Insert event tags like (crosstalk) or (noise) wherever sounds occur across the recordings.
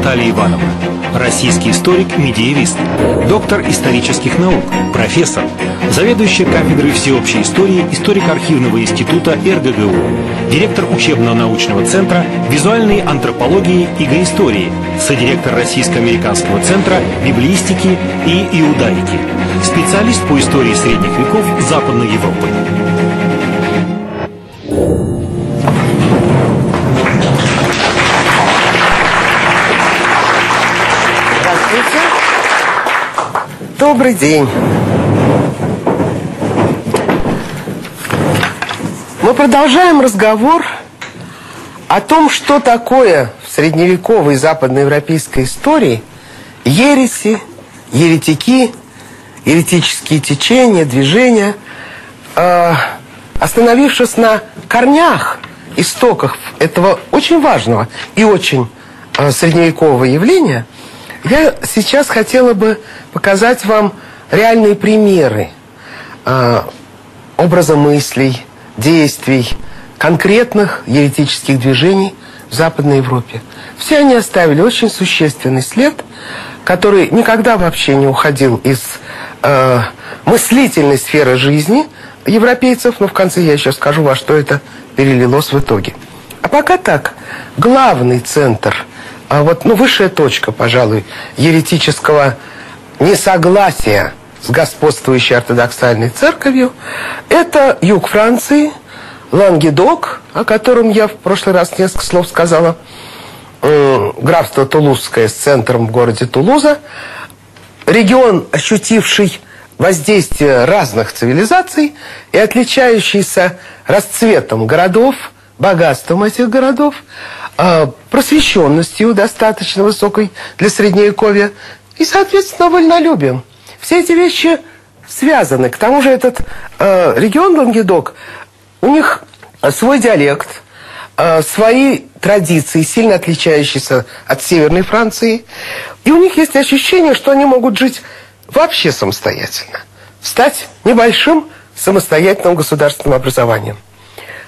Наталья Ивановна. Российский историк-медиевист. Доктор исторических наук. Профессор. Заведующая кафедрой всеобщей истории Историко-архивного института РГГУ. Директор учебно-научного центра визуальной антропологии и гоистории. Содиректор Российско-американского центра библиистики и иудаики. Специалист по истории средних веков Западной Европы. Добрый день. Мы продолжаем разговор о том, что такое в средневековой западноевропейской истории ереси, еретики, еретические течения, движения, э, остановившись на корнях, истоках этого очень важного и очень э, средневекового явления – я сейчас хотела бы показать вам реальные примеры э, образа мыслей, действий, конкретных еретических движений в Западной Европе. Все они оставили очень существенный след, который никогда вообще не уходил из э, мыслительной сферы жизни европейцев, но в конце я еще скажу, во что это перелилось в итоге. А пока так, главный центр – а вот, ну, высшая точка, пожалуй, еретического несогласия с господствующей ортодоксальной церковью, это юг Франции, Лангедок, о котором я в прошлый раз несколько слов сказала, графство Тулузское с центром в городе Тулуза, регион, ощутивший воздействие разных цивилизаций и отличающийся расцветом городов, богатством этих городов, просвещенностью достаточно высокой для Средневековья и, соответственно, вольнолюбием. Все эти вещи связаны. К тому же этот э, регион Лангедок, у них свой диалект, э, свои традиции, сильно отличающиеся от Северной Франции. И у них есть ощущение, что они могут жить вообще самостоятельно. Стать небольшим самостоятельным государственным образованием.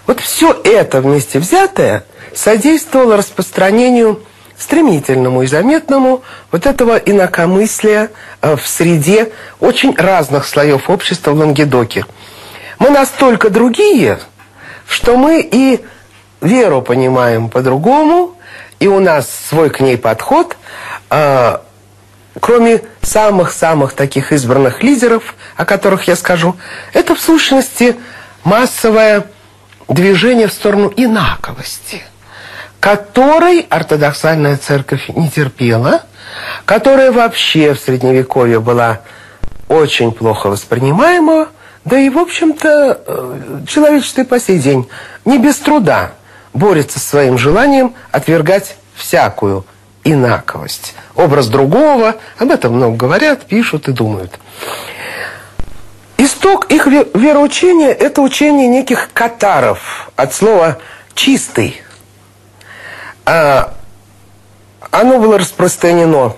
Вот все это вместе взятое содействовало распространению стремительному и заметному вот этого инакомыслия э, в среде очень разных слоев общества в Лангедоке. Мы настолько другие, что мы и веру понимаем по-другому, и у нас свой к ней подход, э, кроме самых-самых таких избранных лидеров, о которых я скажу, это в сущности массовое движение в сторону инаковости – которой ортодоксальная церковь не терпела, которая вообще в Средневековье была очень плохо воспринимаема, да и, в общем-то, э, человечество по сей день не без труда борется с своим желанием отвергать всякую инаковость. Образ другого, об этом много говорят, пишут и думают. Исток их вероучения – это учение неких катаров, от слова «чистый», а, оно было распространено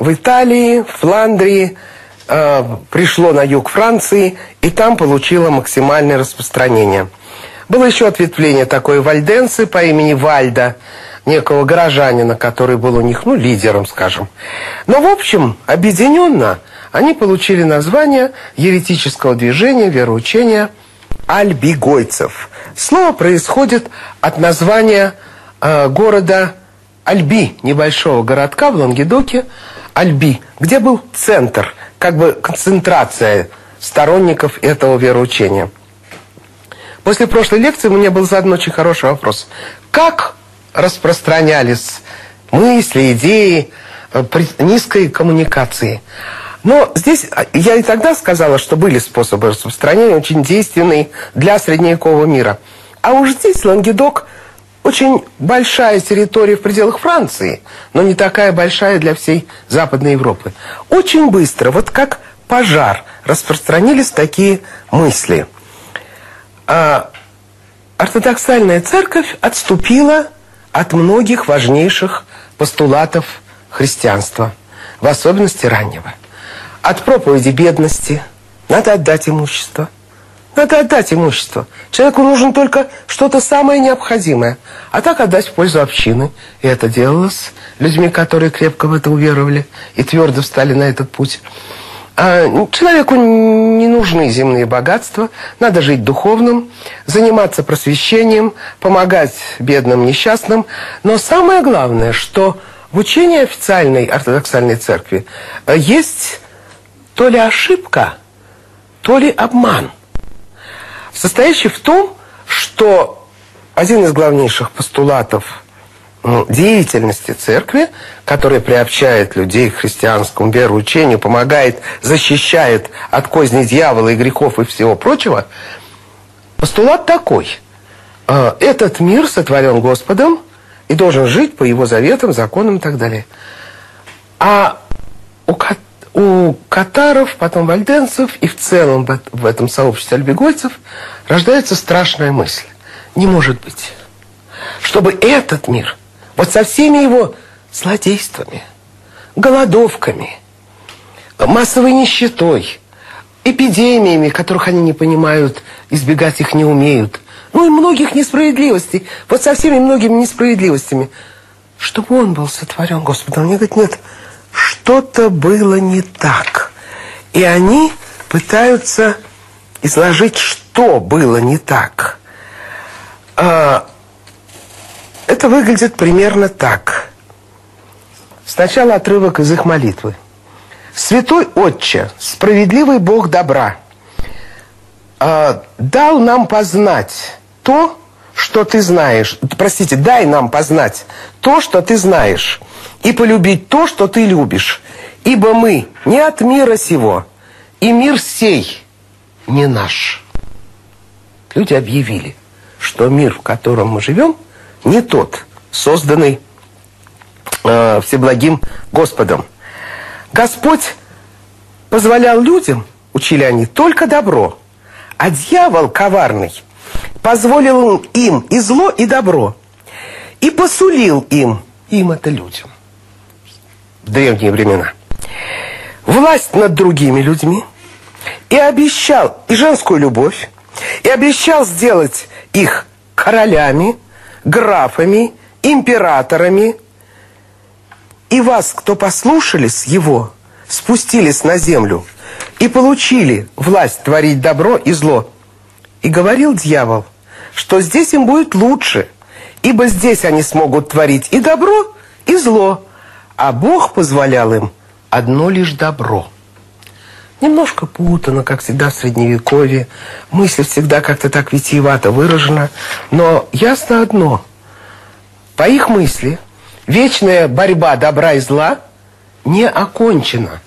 в Италии, Фландрии, а, пришло на юг Франции, и там получило максимальное распространение. Было еще ответвление такое вальденцы по имени Вальда, некого горожанина, который был у них, ну, лидером, скажем. Но, в общем, объединенно они получили название еретического движения, вероучения альбигойцев. Слово происходит от названия Э, города Альби, небольшого городка в Лангедоке, Альби, где был центр, как бы концентрация сторонников этого вероучения. После прошлой лекции у меня был задан очень хороший вопрос. Как распространялись мысли, идеи э, низкой коммуникации? Но здесь а, я и тогда сказала, что были способы распространения очень действенные для средневекового мира. А уж здесь Лангедок – очень большая территория в пределах Франции, но не такая большая для всей Западной Европы. Очень быстро, вот как пожар, распространились такие мысли. А ортодоксальная церковь отступила от многих важнейших постулатов христианства, в особенности раннего. От проповеди бедности, надо отдать имущество, Надо отдать имущество. Человеку нужно только что-то самое необходимое. А так отдать в пользу общины. И это делалось людьми, которые крепко в это уверовали и твердо встали на этот путь. А человеку не нужны земные богатства, надо жить духовным, заниматься просвещением, помогать бедным, несчастным. Но самое главное, что в учении официальной ортодоксальной церкви э, есть то ли ошибка, то ли обман – состоящий в том, что один из главнейших постулатов ну, деятельности церкви, которая приобщает людей к христианскому вероучению, помогает, защищает от козни дьявола и грехов и всего прочего, постулат такой. Э, этот мир сотворен Господом и должен жить по его заветам, законам и так далее. А у, у катаров, потом вальденцев и в целом в этом сообществе альбегойцев рождается страшная мысль. Не может быть, чтобы этот мир, вот со всеми его злодействами, голодовками, массовой нищетой, эпидемиями, которых они не понимают, избегать их не умеют, ну и многих несправедливостей, вот со всеми многими несправедливостями, чтобы он был сотворен Господом. Они говорят, нет, что-то было не так. И они пытаются изложить, что было не так. А, это выглядит примерно так. Сначала отрывок из их молитвы. «Святой Отче, справедливый Бог добра, а, дал нам познать то, что ты знаешь. Простите, дай нам познать то, что ты знаешь, и полюбить то, что ты любишь. Ибо мы не от мира сего, и мир сей не наш. Люди объявили, что мир, в котором мы живем, не тот, созданный э, Всеблагим Господом. Господь позволял людям, учили они, только добро, а дьявол коварный позволил им и зло, и добро, и посулил им, им это людям, древние времена, власть над другими людьми, и обещал и женскую любовь, и обещал сделать их королями, графами, императорами. И вас, кто послушались его, спустились на землю и получили власть творить добро и зло. И говорил дьявол, что здесь им будет лучше, ибо здесь они смогут творить и добро, и зло, а Бог позволял им одно лишь добро – Немножко путано, как всегда в Средневековье. Мысль всегда как-то так витиевато выражена. Но ясно одно. По их мысли, вечная борьба добра и зла не окончена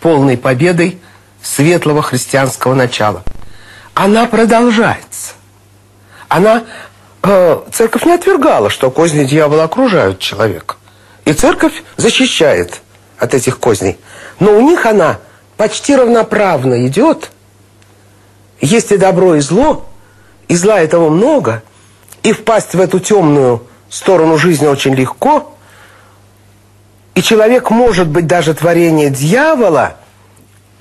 полной победой светлого христианского начала. Она продолжается. Она, э, церковь не отвергала, что козни дьявола окружают человека. И церковь защищает от этих козней. Но у них она почти равноправно идет. Есть и добро, и зло, и зла этого много, и впасть в эту темную сторону жизни очень легко. И человек может быть даже творение дьявола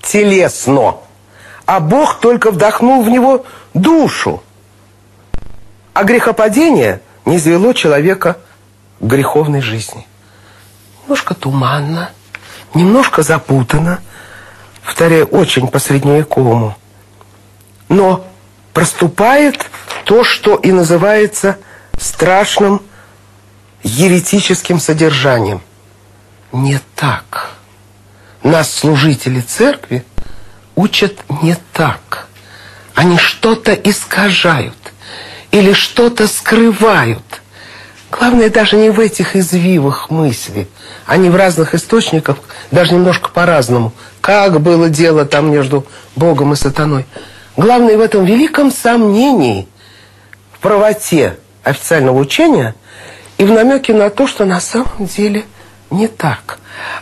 телесно, а Бог только вдохнул в него душу. А грехопадение не извело человека к греховной жизни. Немножко туманно, немножко запутанно – повторяю, очень по-средневековому. Но проступает то, что и называется страшным еретическим содержанием. Не так. Нас, служители церкви, учат не так. Они что-то искажают или что-то скрывают. Главное даже не в этих извивах мысли. Они в разных источниках, даже немножко по-разному. Как было дело там между Богом и сатаной. Главное в этом великом сомнении в правоте официального учения и в намеке на то, что на самом деле не так.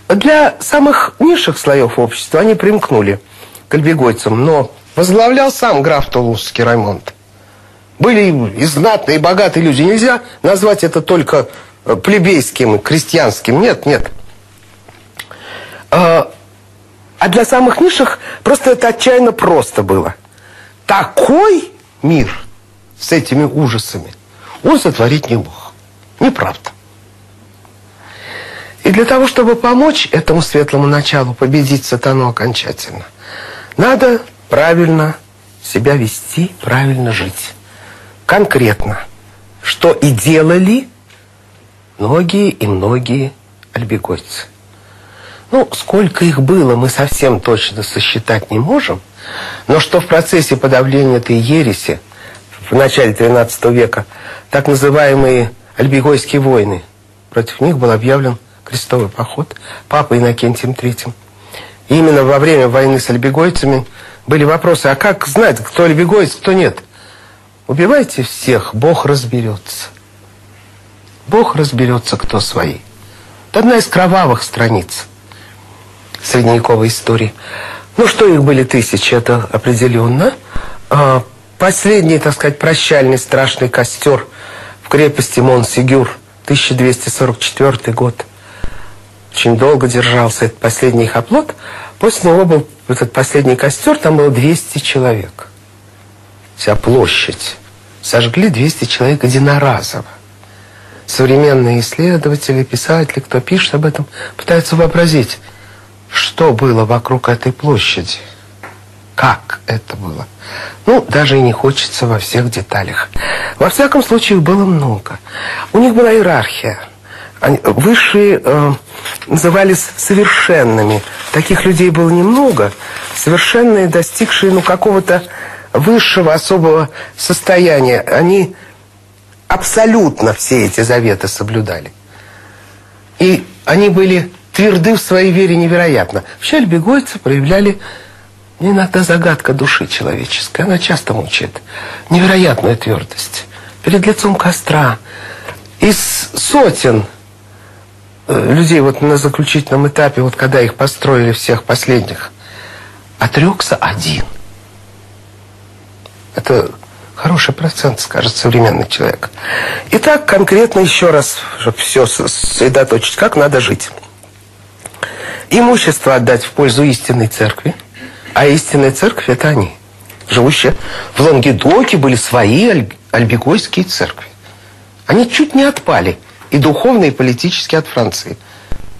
Для самых низших слоев общества они примкнули к альбегойцам, но возглавлял сам граф Тулузский Раймонд. Были и знатные, и богатые люди. Нельзя назвать это только э, плебейским, крестьянским. Нет, нет. А, а для самых низших просто это отчаянно просто было. такой мир с этими ужасами он сотворить не мог. Неправда. И для того, чтобы помочь этому светлому началу победить сатану окончательно, надо правильно себя вести, правильно жить. Конкретно. Что и делали многие и многие альбегойцы. Ну, сколько их было, мы совсем точно сосчитать не можем, но что в процессе подавления этой ереси в начале XIII века так называемые альбегойские войны, против них был объявлен крестовый поход папой Иннокентием III. Именно во время войны с альбегойцами были вопросы, а как знать, кто альбегойц, кто нет? Убивайте всех, Бог разберется. Бог разберется, кто свои. Это одна из кровавых страниц средневековой истории. Ну, что их были тысячи, это определенно. А, последний, так сказать, прощальный страшный костер в крепости Монсигюр, 1244 год. Очень долго держался этот последний их оплот. После него был этот последний костер, там было 200 человек. Вся площадь. Сожгли 200 человек единоразово современные исследователи, писатели, кто пишет об этом, пытаются вообразить, что было вокруг этой площади. Как это было? Ну, даже и не хочется во всех деталях. Во всяком случае, их было много. У них была иерархия. Они, высшие э, назывались совершенными. Таких людей было немного. Совершенные, достигшие ну, какого-то высшего особого состояния. Они абсолютно все эти заветы соблюдали. И они были тверды в своей вере невероятно. Вообще альбегойцы проявляли иногда загадка души человеческой. Она часто мучает. Невероятную твердость. Перед лицом костра. Из сотен э, людей вот на заключительном этапе, вот когда их построили всех последних, отрекся один. Это Хороший процент, скажет современный человек. Итак, конкретно еще раз, чтобы все сосредоточить, как надо жить. Имущество отдать в пользу истинной церкви, а истинная церковь – это они, живущие в Лангедоке были свои аль альбегойские церкви. Они чуть не отпали и духовно, и политически от Франции.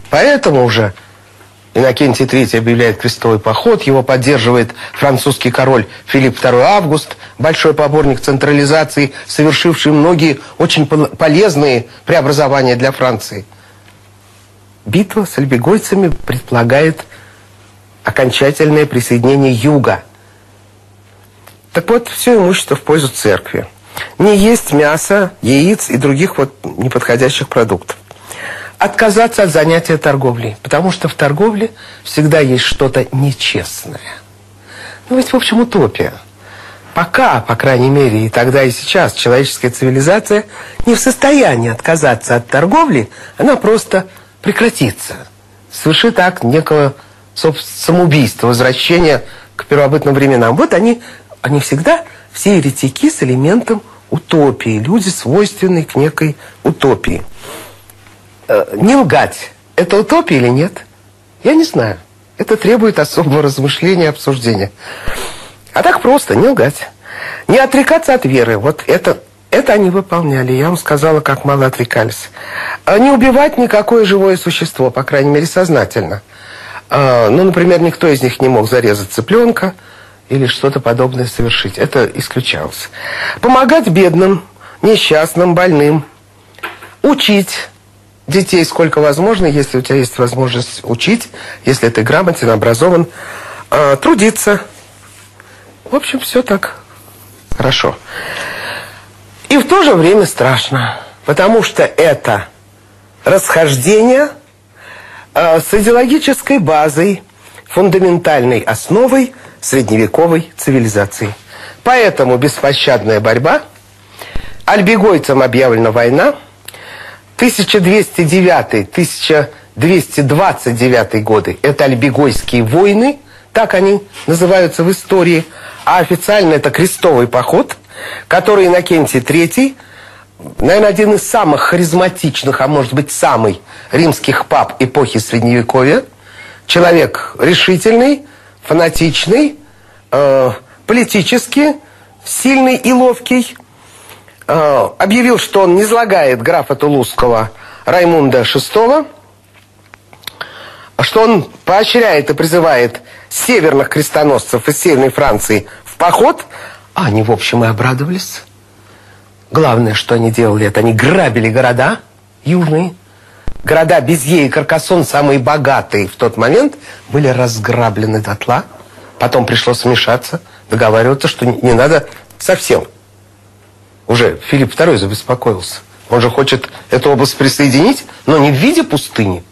Поэтому уже Иннокентий III объявляет крестовый поход, его поддерживает французский король Филипп II Август, большой поборник централизации, совершивший многие очень полезные преобразования для Франции. Битва с альбегойцами предполагает окончательное присоединение юга. Так вот, все имущество в пользу церкви. Не есть мясо, яиц и других вот неподходящих продуктов отказаться от занятия торговлей, потому что в торговле всегда есть что-то нечестное. Ну ведь, в общем, утопия. Пока, по крайней мере, и тогда, и сейчас человеческая цивилизация не в состоянии отказаться от торговли, она просто прекратится. Совершит акт некого самоубийства, возвращения к первобытным временам. Вот они, они всегда все еретики с элементом утопии, люди, свойственные к некой утопии. Э, не лгать, это утопия или нет? Я не знаю. Это требует особого размышления обсуждения. А так просто, не лгать. Не отрекаться от веры. Вот это, это они выполняли. Я вам сказала, как мало отрекались. А не убивать никакое живое существо, по крайней мере, сознательно. А, ну, например, никто из них не мог зарезать цыпленка или что-то подобное совершить. Это исключалось. Помогать бедным, несчастным, больным. Учить детей сколько возможно, если у тебя есть возможность учить, если ты грамотен, образован, э, трудиться. В общем, все так хорошо. И в то же время страшно, потому что это расхождение э, с идеологической базой, фундаментальной основой средневековой цивилизации. Поэтому беспощадная борьба, альбегойцам объявлена война – 1209-1229 годы – это Альбегойские войны, так они называются в истории, а официально это крестовый поход, который Иннокентий III, наверное, один из самых харизматичных, а может быть самый римских пап эпохи Средневековья, человек решительный, фанатичный, э, политически сильный и ловкий, объявил, что он не излагает графа Тулузского Раймунда VI, что он поощряет и призывает северных крестоносцев из Северной Франции в поход, а они, в общем, и обрадовались. Главное, что они делали, это они грабили города южные. Города Безье и Каркасон, самые богатые в тот момент, были разграблены дотла. Потом пришлось вмешаться, договариваться, что не надо совсем. Уже Филипп II забеспокоился. Он же хочет эту область присоединить, но не в виде пустыни.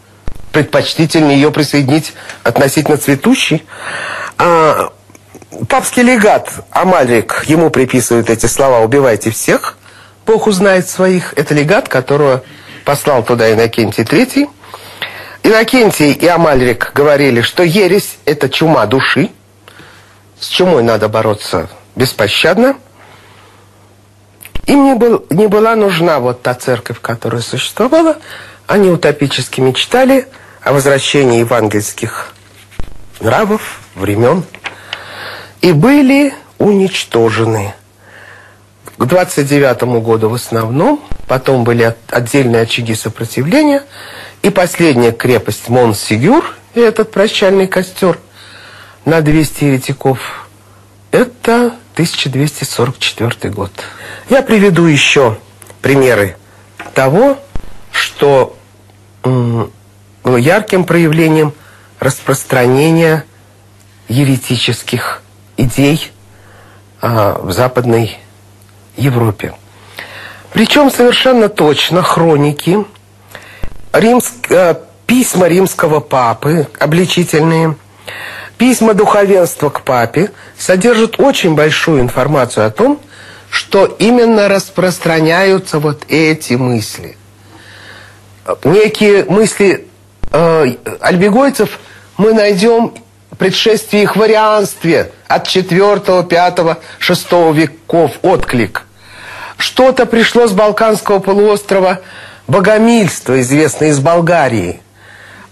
Предпочтительнее ее присоединить относительно цветущей. А папский легат Амальрик, ему приписывают эти слова «убивайте всех», Бог узнает своих. Это легат, которого послал туда Иннокентий III. Иннокентий и Амальрик говорили, что ересь – это чума души. С чумой надо бороться беспощадно. Им не, был, не была нужна вот та церковь, которая существовала. Они утопически мечтали о возвращении евангельских нравов, времен. И были уничтожены – к 29 году в основном, потом были отдельные очаги сопротивления, и последняя крепость Монсигюр, и этот прощальный костер на 200 еретиков, это 1244 год. Я приведу еще примеры того, что было ярким проявлением распространения еретических идей а, в Западной Европе. Причем совершенно точно хроники, римск, э, письма римского папы, обличительные, письма духовенства к папе содержат очень большую информацию о том, что именно распространяются вот эти мысли. Некие мысли э, альбегойцев мы найдем предшествие их варианстве от 4, 5, 6 веков отклик. Что-то пришло с Балканского полуострова богомильство, известное из Болгарии,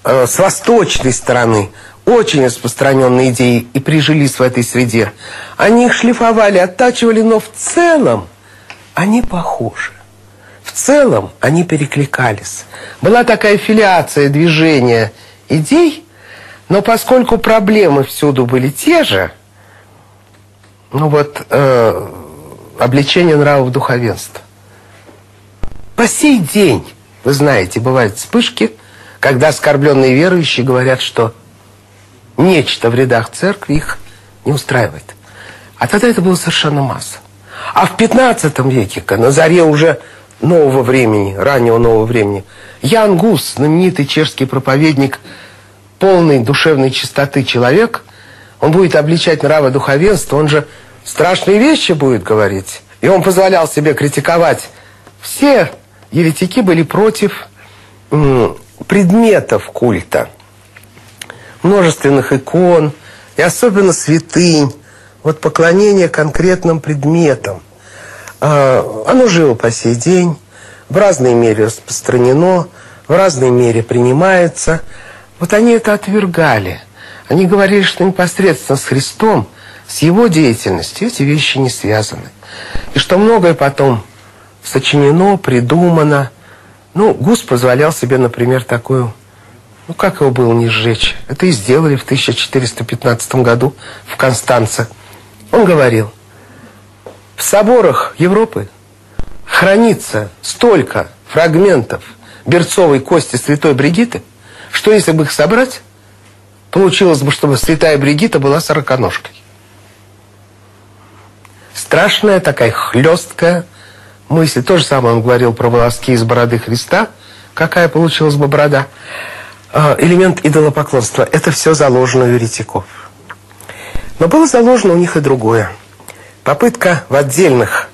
э, с восточной стороны. Очень распространенные идеи и прижились в этой среде. Они их шлифовали, оттачивали, но в целом они похожи. В целом они перекликались. Была такая филиация движения идей, но поскольку проблемы всюду были те же, ну вот... Э, обличение нравов духовенства. По сей день, вы знаете, бывают вспышки, когда оскорбленные верующие говорят, что нечто в рядах церкви их не устраивает. А тогда это было совершенно масса. А в 15 веке, на заре уже нового времени, раннего нового времени, Ян Гус, знаменитый чешский проповедник, полный душевной чистоты человек, он будет обличать нравы духовенства, он же страшные вещи будет говорить. И он позволял себе критиковать. Все еретики были против предметов культа. Множественных икон, и особенно святынь. Вот поклонение конкретным предметам. А, оно живо по сей день, в разной мере распространено, в разной мере принимается. Вот они это отвергали. Они говорили, что непосредственно с Христом с его деятельностью эти вещи не связаны. И что многое потом сочинено, придумано. Ну, Гус позволял себе, например, такую... Ну, как его было не сжечь? Это и сделали в 1415 году в Констанце. Он говорил, в соборах Европы хранится столько фрагментов берцовой кости святой Бригиты, что если бы их собрать, получилось бы, чтобы святая Бригита была сороконожкой страшная такая хлесткая мысль. То же самое он говорил про волоски из бороды Христа. Какая получилась бы борода? А, элемент идолопоклонства. Это все заложено у еретиков. Но было заложено у них и другое. Попытка в отдельных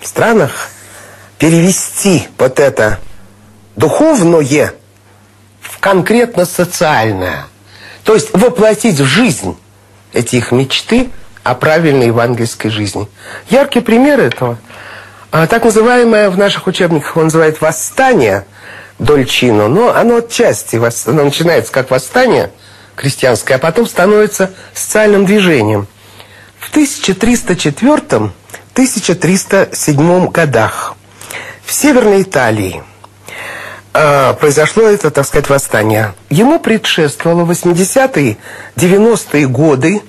странах перевести вот это духовное в конкретно социальное. То есть воплотить в жизнь эти их мечты – о правильной евангельской жизни. Яркий пример этого. А, так называемое в наших учебниках он называет восстание Дольчино, но оно отчасти, оно начинается как восстание крестьянское, а потом становится социальным движением. В 1304-1307 годах в Северной Италии э, произошло это, так сказать, восстание. Ему предшествовало 80-е, 90-е годы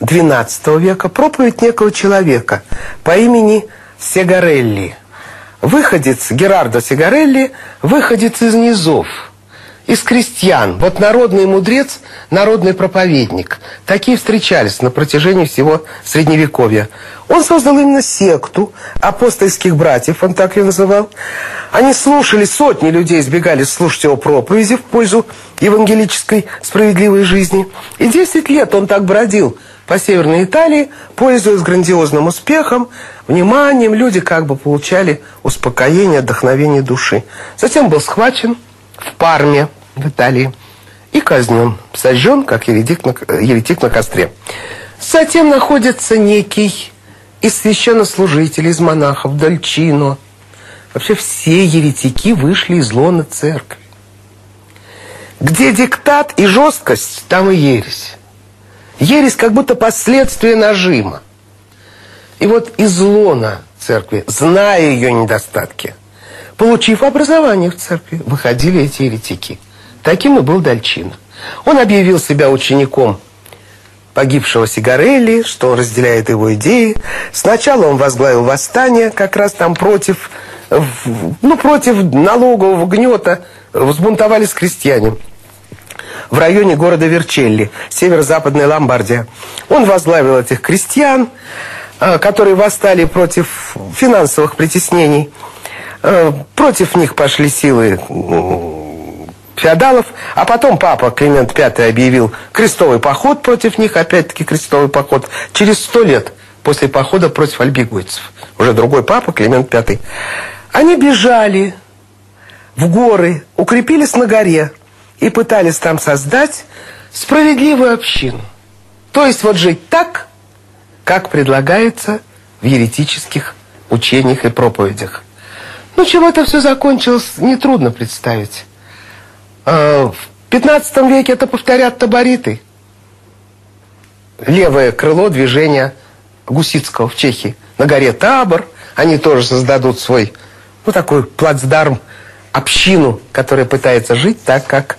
XII века проповедь некого человека по имени Сегарелли. Выходец Герардо Сегарелли, выходец из низов – из крестьян. Вот народный мудрец, народный проповедник. Такие встречались на протяжении всего Средневековья. Он создал именно секту апостольских братьев, он так ее называл. Они слушали, сотни людей избегали слушать его проповеди в пользу евангелической справедливой жизни. И 10 лет он так бродил по Северной Италии, пользуясь грандиозным успехом, вниманием, люди как бы получали успокоение, отдохновение души. Затем был схвачен в Парме, в Италии, и казнен, сожжен, как еретик на, еретик на костре. Затем находится некий из священнослужителей, из монахов, Дальчино. Вообще все еретики вышли из лона церкви. Где диктат и жесткость, там и ересь. Ересь как будто последствие нажима. И вот из лона церкви, зная ее недостатки – Получив образование в церкви, выходили эти еретики. Таким и был Дальчина. Он объявил себя учеником погибшего Сигарелли, что разделяет его идеи. Сначала он возглавил восстание, как раз там против, ну, против налогового гнета, взбунтовались крестьяне в районе города Верчелли, северо-западная Ломбардия. Он возглавил этих крестьян, э, которые восстали против финансовых притеснений. Э, против них пошли силы феодалов, а потом папа Климент V объявил крестовый поход против них, опять-таки крестовый поход, через сто лет после похода против альбигойцев. Уже другой папа, Климент V. Они бежали в горы, укрепились на горе и пытались там создать справедливую общину. То есть вот жить так, как предлагается в еретических учениях и проповедях. Ну, чем это все закончилось, нетрудно представить. А, в 15 веке это повторят табориты. Левое крыло движения Гусицкого в Чехии. На горе Табор они тоже создадут свой, ну, такой плацдарм, общину, которая пытается жить так, как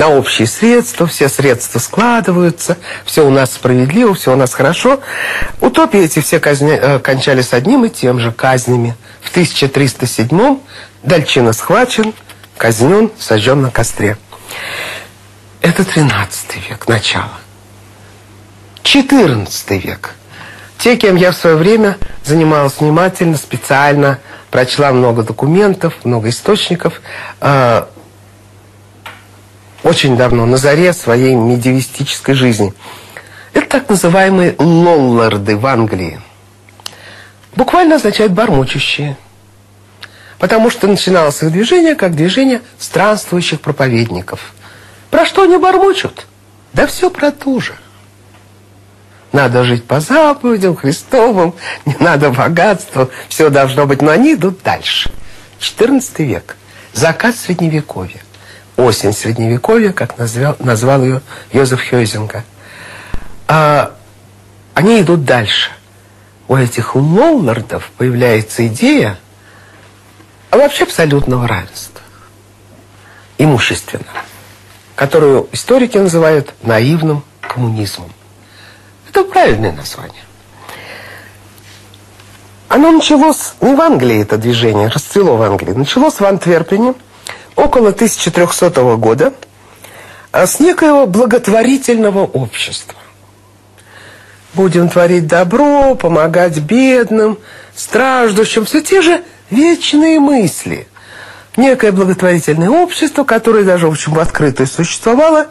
на общие средства, все средства складываются, все у нас справедливо, все у нас хорошо. Утопии эти все казня, э, кончались одним и тем же казнями. В 1307-м Дальчина схвачен, казнен, сожжен на костре. Это 13 век, начало. 14 век. Те, кем я в свое время занималась внимательно, специально, прочла много документов, много источников, э, очень давно, на заре своей медиевистической жизни. Это так называемые лолларды в Англии. Буквально означает «бормочущие». Потому что начиналось их движение как движение странствующих проповедников. Про что они бормочут? Да все про ту же. Надо жить по заповедям Христовым, не надо богатства, все должно быть, но они идут дальше. 14 век, закат Средневековья осень Средневековья, как назвал, назвал ее Йозеф Хёйзинга. А, они идут дальше. У этих лоллардов появляется идея вообще абсолютного равенства. Имущественного. Которую историки называют наивным коммунизмом. Это правильное название. Оно началось не в Англии, это движение, расцвело в Англии. Началось в Антверпене, около 1300 года а с некоего благотворительного общества. Будем творить добро, помогать бедным, страждущим. Все те же вечные мысли. Некое благотворительное общество, которое даже, в общем, в открытую существовало,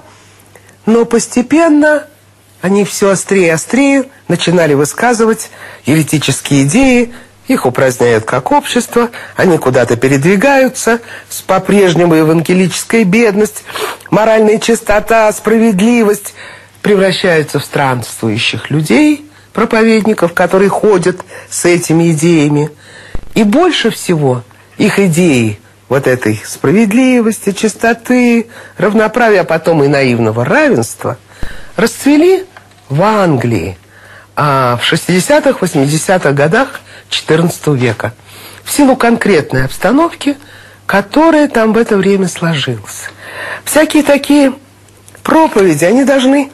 но постепенно они все острее и острее начинали высказывать еретические идеи, их упраздняют как общество, они куда-то передвигаются, с по-прежнему евангелическая бедность, моральная чистота, справедливость превращаются в странствующих людей, проповедников, которые ходят с этими идеями. И больше всего их идеи вот этой справедливости, чистоты, равноправия, а потом и наивного равенства расцвели в Англии – а, в 60-х, 80-х годах XIV века. В силу конкретной обстановки, которая там в это время сложилась. Всякие такие проповеди, они должны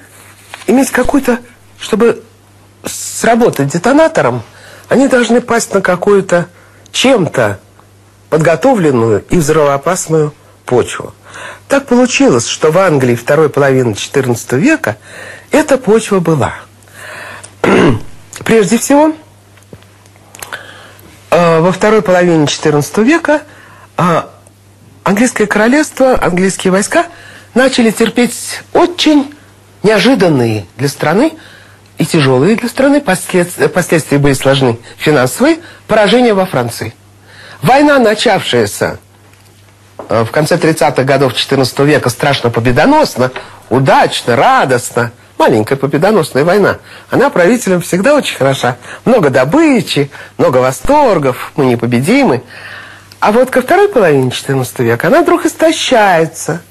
иметь какую-то, чтобы сработать детонатором, они должны пасть на какую-то чем-то подготовленную и взрывоопасную почву. Так получилось, что в Англии второй половины XIV века эта почва была. (clears throat) Прежде всего, во второй половине XIV века э, английское королевство, английские войска начали терпеть очень неожиданные для страны и тяжелые для страны, последствия, последствия были сложны финансовые, поражения во Франции. Война, начавшаяся э, в конце 30-х годов XIV века, страшно победоносно, удачно, радостно, маленькая победоносная война, она правителям всегда очень хороша. Много добычи, много восторгов, мы непобедимы. А вот ко второй половине XIV века она вдруг истощается.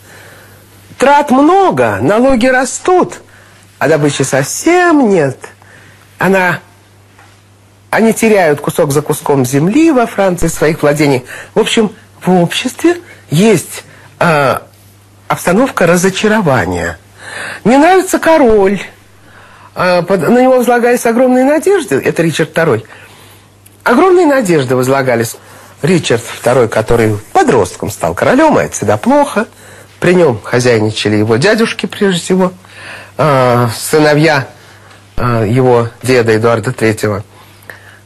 Трат много, налоги растут, а добычи совсем нет. Она... Они теряют кусок за куском земли во Франции, своих владений. В общем, в обществе есть э, обстановка разочарования. Не нравится король. Под, на него возлагались огромные надежды. Это Ричард II. Огромные надежды возлагались. Ричард II, который подростком стал королем, а это всегда плохо. При нем хозяйничали его дядюшки, прежде всего – э, сыновья э, его деда Эдуарда Третьего.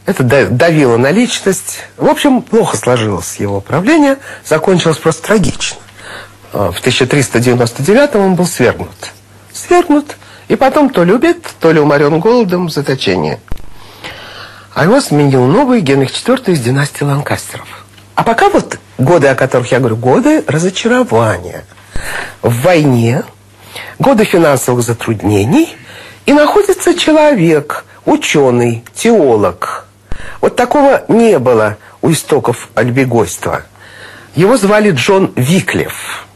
Это давило на личность. В общем, плохо сложилось его правление. Закончилось просто трагично. В 1399 он был свергнут. Свергнут. И потом то любит, то ли уморен голодом в заточении. А его сменил новый Генрих IV из династии Ланкастеров. А пока вот годы, о которых я говорю, годы разочарования. В войне годы финансовых затруднений, и находится человек, ученый, теолог. Вот такого не было у истоков альбегойства. Его звали Джон Виклев.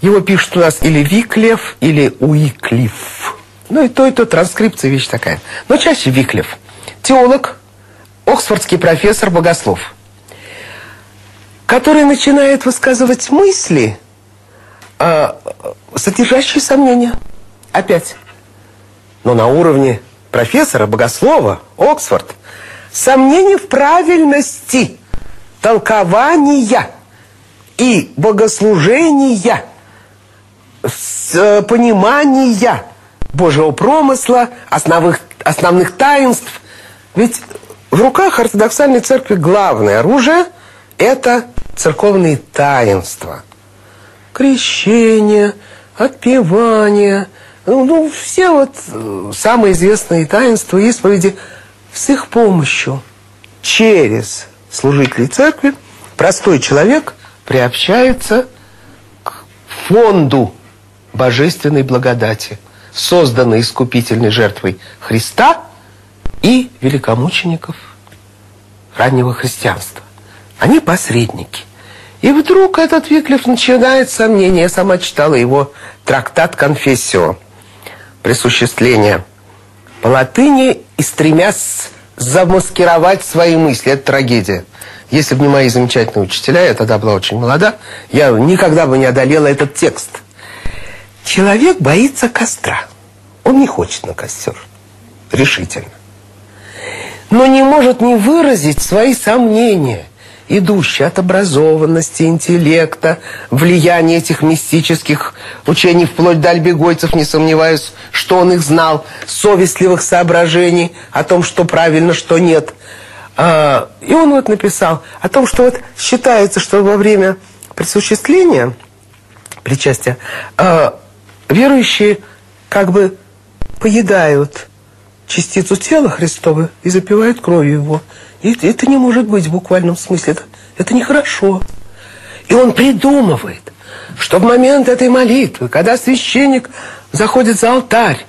Его пишут у нас или Виклев, или Уиклиф. Ну и то, и то, транскрипция вещь такая. Но чаще Виклев. Теолог, оксфордский профессор, богослов. Который начинает высказывать мысли, э, содержащие сомнения. Опять. Но на уровне профессора, богослова, Оксфорд, сомнения в правильности толкования и богослужения, с, понимания Божьего промысла, основных, основных таинств. Ведь в руках ортодоксальной церкви главное оружие – это церковные таинства. Крещение – отпевания, ну, ну, все вот э, самые известные таинства исповеди с их помощью через служителей церкви простой человек приобщается к фонду божественной благодати, созданной искупительной жертвой Христа и великомучеников раннего христианства. Они посредники. И вдруг этот Виклев начинает сомнение. Я сама читала его трактат «Конфессио». Присуществление. По латыни и стремясь замаскировать свои мысли. Это трагедия. Если бы не мои замечательные учителя, я тогда была очень молода, я никогда бы не одолела этот текст. Человек боится костра. Он не хочет на костер. Решительно. Но не может не выразить свои сомнения – идущий от образованности, интеллекта, влияния этих мистических учений, вплоть до альбегойцев, не сомневаюсь, что он их знал, совестливых соображений о том, что правильно, что нет. А, и он вот написал о том, что вот считается, что во время присуществления, причастия, а, верующие как бы поедают частицу тела Христова и запивают кровью его. И это не может быть в буквальном смысле. Это, это нехорошо. И он придумывает, что в момент этой молитвы, когда священник заходит за алтарь,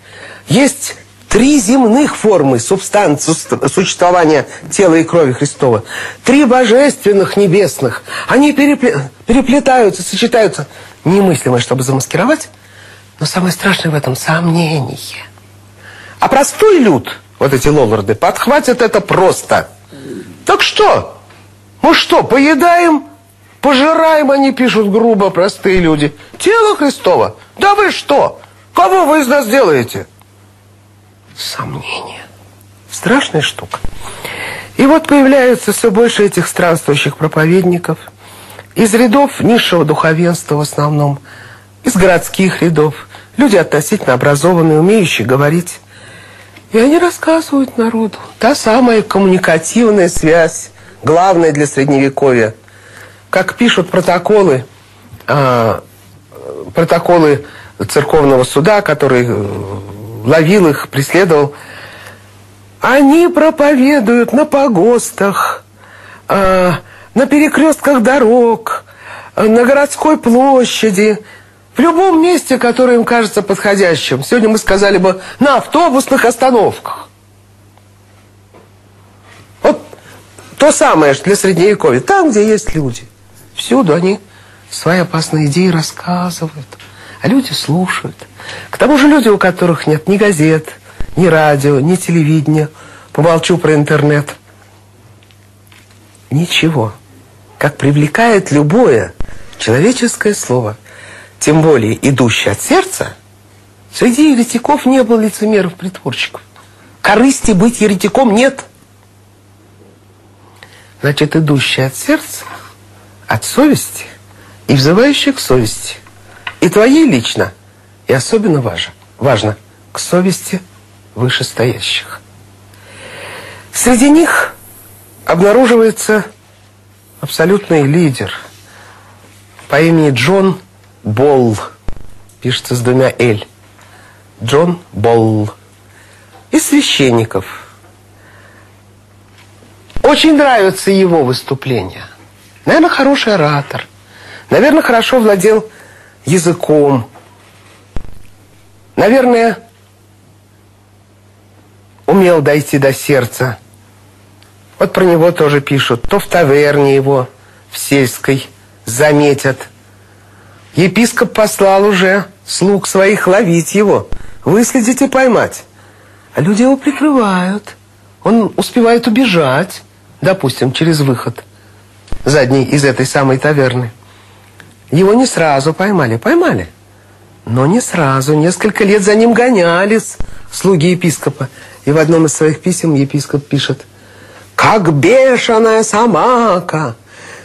есть три земных формы субстанции существования тела и крови Христова. Три божественных небесных. Они переплетаются, сочетаются. Немыслимо, чтобы замаскировать. Но самое страшное в этом – сомнение. А простой люд, вот эти лолларды, подхватят это просто. Так что? Мы что, поедаем, пожираем, они пишут грубо, простые люди. Тело Христово? Да вы что? Кого вы из нас делаете? Сомнение. Страшная штука. И вот появляются все больше этих странствующих проповедников из рядов низшего духовенства в основном, из городских рядов. Люди относительно образованные, умеющие говорить. И они рассказывают народу. Та самая коммуникативная связь, главная для Средневековья. Как пишут протоколы, э, протоколы церковного суда, который э, ловил их, преследовал, они проповедуют на погостах, э, на перекрестках дорог, на городской площади, в любом месте, которое им кажется подходящим. Сегодня мы сказали бы на автобусных остановках. Вот то самое что для Средневековья. Там, где есть люди. Всюду они свои опасные идеи рассказывают. А люди слушают. К тому же люди, у которых нет ни газет, ни радио, ни телевидения. Помолчу про интернет. Ничего. Как привлекает любое человеческое слово, тем более идущее от сердца, среди еретиков не было лицемеров-притворщиков. Корысти быть еретиком нет. Значит, идущее от сердца, от совести и взывающее к совести. И твоей лично, и особенно важно, важно к совести вышестоящих. Среди них обнаруживается абсолютный лидер по имени Джон Болл. Пишется с двумя «л». Джон Болл. Из священников. Очень нравятся его выступления. Наверное, хороший оратор. Наверное, хорошо владел языком. Наверное, умел дойти до сердца. Вот про него тоже пишут. То в таверне его, в сельской, заметят. Епископ послал уже слуг своих ловить его, выследить и поймать. А люди его прикрывают. Он успевает убежать, допустим, через выход задний из этой самой таверны. Его не сразу поймали. Поймали. Но не сразу. Несколько лет за ним гонялись слуги епископа. И в одном из своих писем епископ пишет, «Как бешеная собака,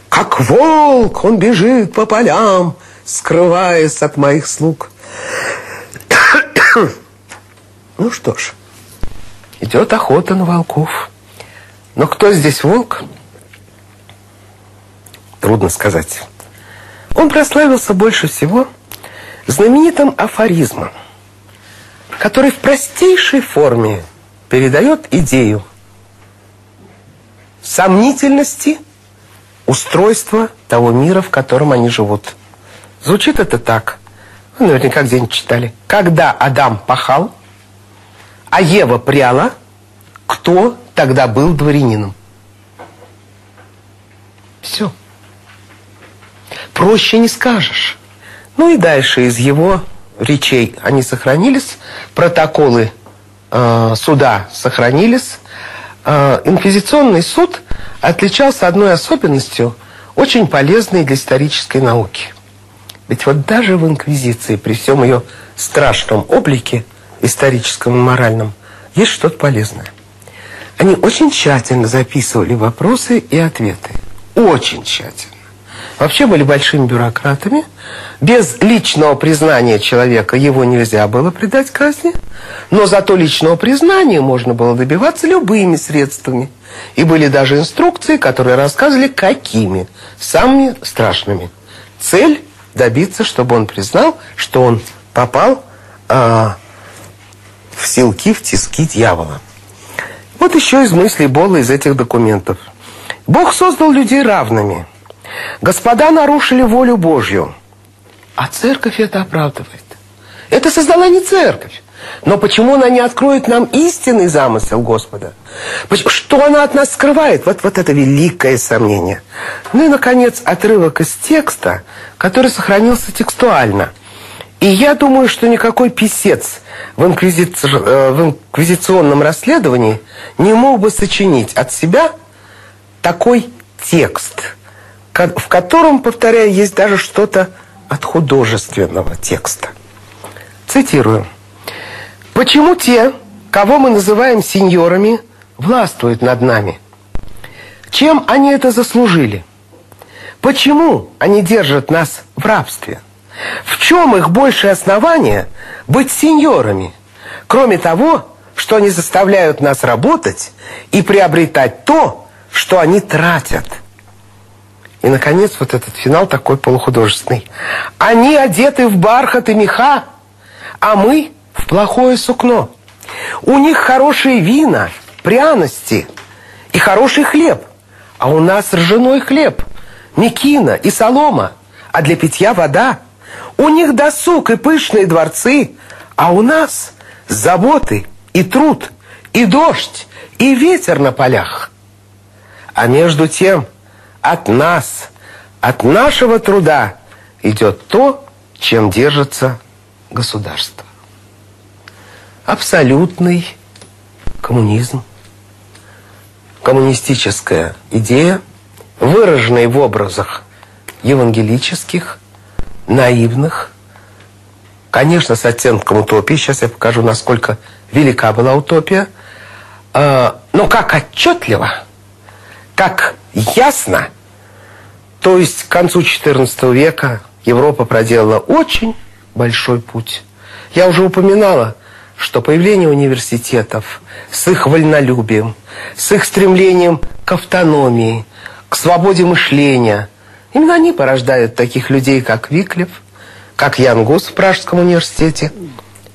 как волк, он бежит по полям, скрываясь от моих слуг». (coughs) ну что ж, идет охота на волков. Но кто здесь волк? Трудно сказать. Он прославился больше всего знаменитым афоризмом, который в простейшей форме передает идею сомнительности устройства того мира, в котором они живут. Звучит это так. Вы наверняка где-нибудь читали. Когда Адам пахал, а Ева пряла, кто тогда был дворянином? Все. Проще не скажешь. Ну и дальше из его речей они сохранились, протоколы э, суда сохранились. Э, инквизиционный суд отличался одной особенностью, очень полезной для исторической науки. Ведь вот даже в инквизиции, при всем ее страшном облике, историческом и моральном, есть что-то полезное. Они очень тщательно записывали вопросы и ответы. Очень тщательно вообще были большими бюрократами. Без личного признания человека его нельзя было предать казни, но зато личного признания можно было добиваться любыми средствами. И были даже инструкции, которые рассказывали, какими, самыми страшными. Цель добиться, чтобы он признал, что он попал э, в силки, в тиски дьявола. Вот еще из мыслей Бола из этих документов. Бог создал людей равными – Господа нарушили волю Божью. А церковь это оправдывает. Это создала не церковь. Но почему она не откроет нам истинный замысел Господа? Что она от нас скрывает? Вот, вот это великое сомнение. Ну и, наконец, отрывок из текста, который сохранился текстуально. И я думаю, что никакой писец в, инквизи... Э, в инквизиционном расследовании не мог бы сочинить от себя такой текст, в котором, повторяю, есть даже что-то от художественного текста. Цитирую. «Почему те, кого мы называем сеньорами, властвуют над нами? Чем они это заслужили? Почему они держат нас в рабстве?» В чем их большее основание быть сеньорами, кроме того, что они заставляют нас работать и приобретать то, что они тратят? И, наконец, вот этот финал такой полухудожественный. Они одеты в бархат и меха, а мы в плохое сукно. У них хорошие вина, пряности и хороший хлеб, а у нас ржаной хлеб, мекина и солома, а для питья вода – у них досуг и пышные дворцы, а у нас заботы и труд, и дождь, и ветер на полях. А между тем от нас, от нашего труда идет то, чем держится государство. Абсолютный коммунизм, коммунистическая идея, выраженная в образах евангелических – наивных, конечно, с оттенком утопии. Сейчас я покажу, насколько велика была утопия. А, но как отчетливо, как ясно, то есть к концу XIV века Европа проделала очень большой путь. Я уже упоминала, что появление университетов с их вольнолюбием, с их стремлением к автономии, к свободе мышления – Именно они порождают таких людей, как Виклев, как Ян Гус в Пражском университете,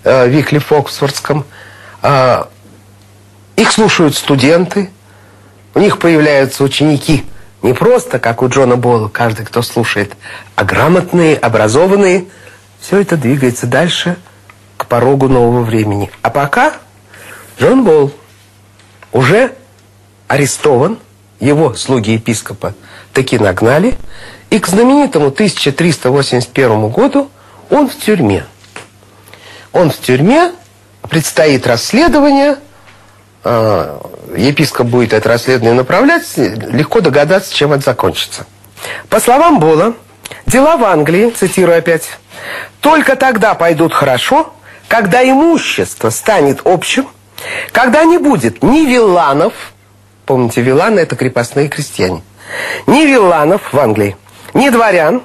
э, Виклев в Оксфордском. Э, их слушают студенты, у них появляются ученики не просто, как у Джона Болла, каждый, кто слушает, а грамотные, образованные. Все это двигается дальше порогу нового времени. А пока Джон Болл уже арестован, его слуги епископа таки нагнали, и к знаменитому 1381 году он в тюрьме. Он в тюрьме, предстоит расследование, а, епископ будет это расследование направлять, легко догадаться, чем это закончится. По словам Бола, дела в Англии, цитирую опять, только тогда пойдут хорошо, когда имущество станет общим, когда не будет ни вилланов, помните, вилланы – это крепостные крестьяне, ни вилланов в Англии, ни дворян,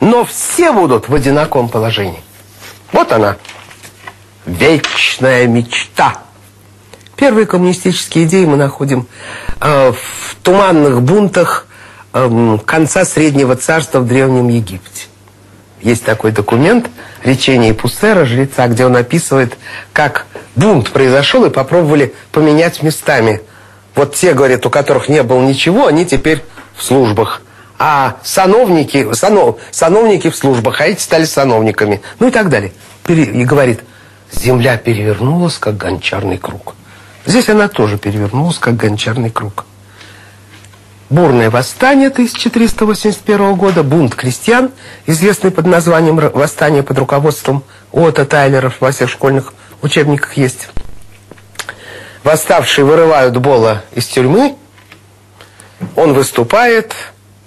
но все будут в одинаковом положении. Вот она, вечная мечта. Первые коммунистические идеи мы находим э, в туманных бунтах э, конца Среднего Царства в Древнем Египте. Есть такой документ «Речение Пуссера, жреца», где он описывает, как бунт произошел и попробовали поменять местами. Вот те, говорят, у которых не было ничего, они теперь в службах а сановники, санов, сановники в службах, а эти стали сановниками, ну и так далее. И говорит, земля перевернулась, как гончарный круг. Здесь она тоже перевернулась, как гончарный круг. Бурное восстание 1481 года, бунт крестьян, известный под названием «Восстание под руководством Ота Тайлеров» во всех школьных учебниках есть. Восставшие вырывают Бола из тюрьмы, он выступает,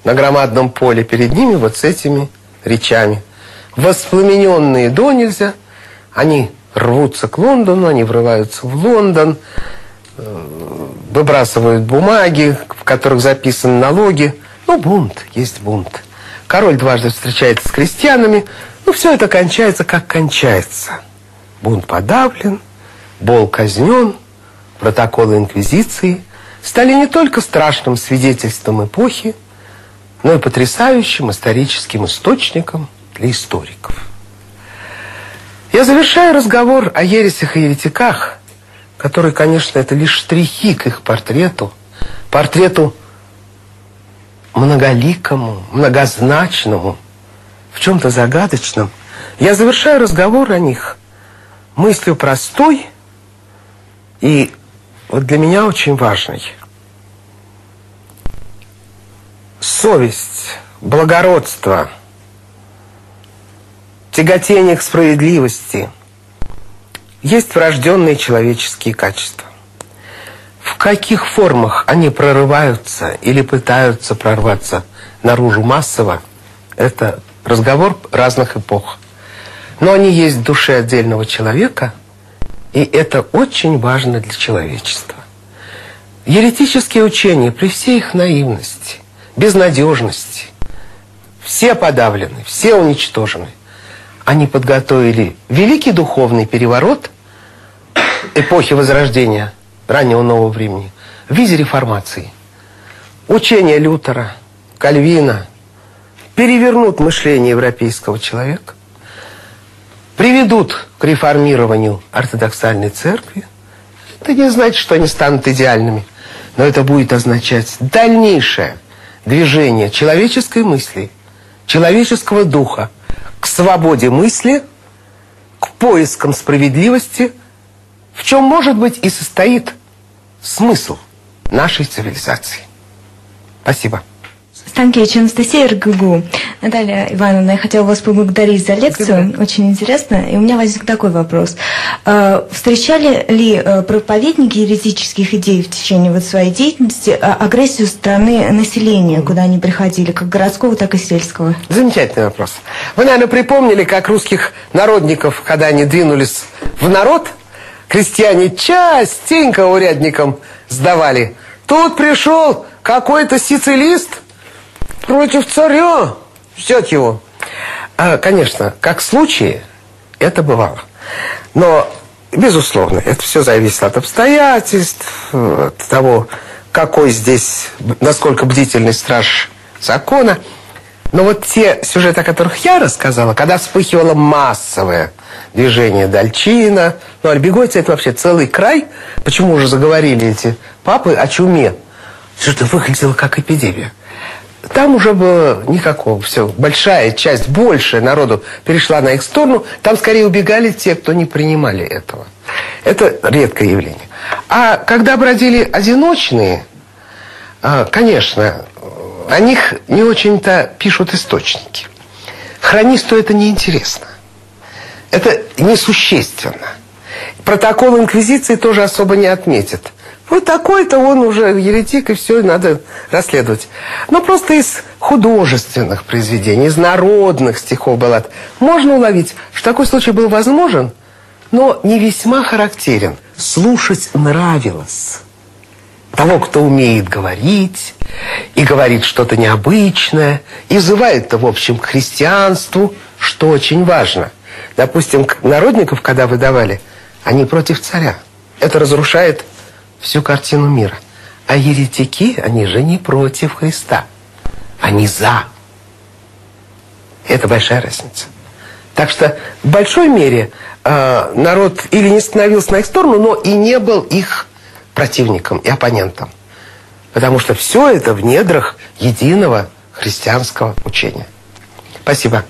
на громадном поле перед ними вот с этими речами. Воспламененные до нельзя, они рвутся к Лондону, они врываются в Лондон, э, выбрасывают бумаги, в которых записаны налоги. Ну, бунт, есть бунт. Король дважды встречается с крестьянами. Ну, все это кончается, как кончается. Бунт подавлен, Бол казнен, протоколы Инквизиции стали не только страшным свидетельством эпохи, но и потрясающим историческим источником для историков. Я завершаю разговор о ересях и еретиках, которые, конечно, это лишь штрихи к их портрету, портрету многоликому, многозначному, в чем-то загадочном. Я завершаю разговор о них мыслью простой и вот для меня очень важной – совесть, благородство, тяготение к справедливости. Есть врожденные человеческие качества. В каких формах они прорываются или пытаются прорваться наружу массово, это разговор разных эпох. Но они есть в душе отдельного человека, и это очень важно для человечества. Еретические учения при всей их наивности, безнадежности, все подавлены, все уничтожены. Они подготовили великий духовный переворот эпохи Возрождения, раннего нового времени, в виде реформации. Учения Лютера, Кальвина перевернут мышление европейского человека, приведут к реформированию ортодоксальной церкви. Это не значит, что они станут идеальными, но это будет означать дальнейшее движение человеческой мысли, человеческого духа к свободе мысли, к поискам справедливости, в чем, может быть, и состоит смысл нашей цивилизации. Спасибо. Станкевич, Анастасия РГГУ. Наталья Ивановна, я хотела вас поблагодарить за лекцию. Спасибо. Очень интересно. И у меня возник такой вопрос. Э, встречали ли э, проповедники еретических идей в течение вот своей деятельности э, агрессию стороны населения, куда они приходили, как городского, так и сельского? Замечательный вопрос. Вы, наверное, припомнили, как русских народников, когда они двинулись в народ, крестьяне частенько урядникам сдавали. Тут пришел какой-то сицилист – против царя взять его. А, конечно, как случаи, это бывало. Но, безусловно, это все зависит от обстоятельств, от того, какой здесь, насколько бдительный страж закона. Но вот те сюжеты, о которых я рассказала, когда вспыхивало массовое движение Дальчина, ну, Альбегойцы – это вообще целый край. Почему уже заговорили эти папы о чуме? Что-то выглядело как эпидемия. Там уже было никакого, все, большая часть, большая народу перешла на их сторону, там скорее убегали те, кто не принимали этого. Это редкое явление. А когда бродили одиночные, а, конечно, о них не очень-то пишут источники. Хронисту это неинтересно. Это несущественно. Протокол Инквизиции тоже особо не отметит. Вот такой-то он уже еретик, и все, надо расследовать. Но просто из художественных произведений, из народных стихов баллад можно уловить, что такой случай был возможен, но не весьма характерен. Слушать нравилось. Того, кто умеет говорить, и говорит что-то необычное, и взывает-то, в общем, к христианству, что очень важно. Допустим, народников, когда выдавали, они против царя. Это разрушает всю картину мира. А еретики, они же не против Христа. Они за. Это большая разница. Так что в большой мере э, народ или не становился на их сторону, но и не был их противником и оппонентом. Потому что все это в недрах единого христианского учения. Спасибо.